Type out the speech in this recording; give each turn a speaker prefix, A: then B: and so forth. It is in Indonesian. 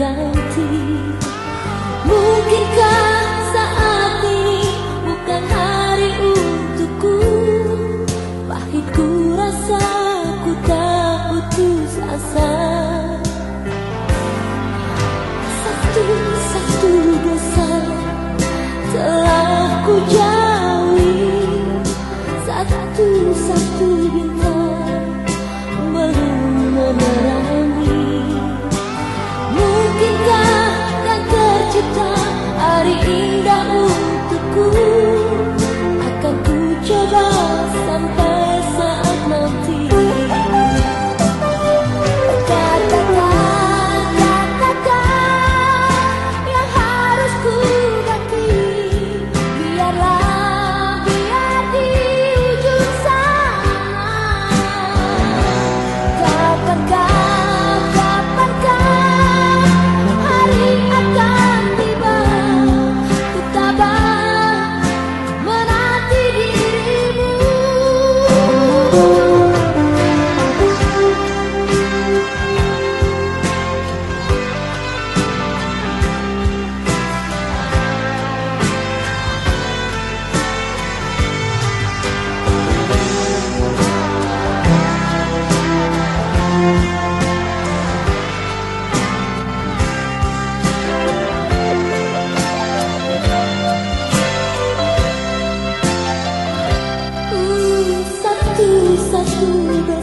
A: ganti Mungkinkah saat ini bukan hari untukku? Pahitku rasa ku tak putus asa. Satu-satu dosa telah ku jauhi. Satu-satu bintang belum menerangi Satu-satu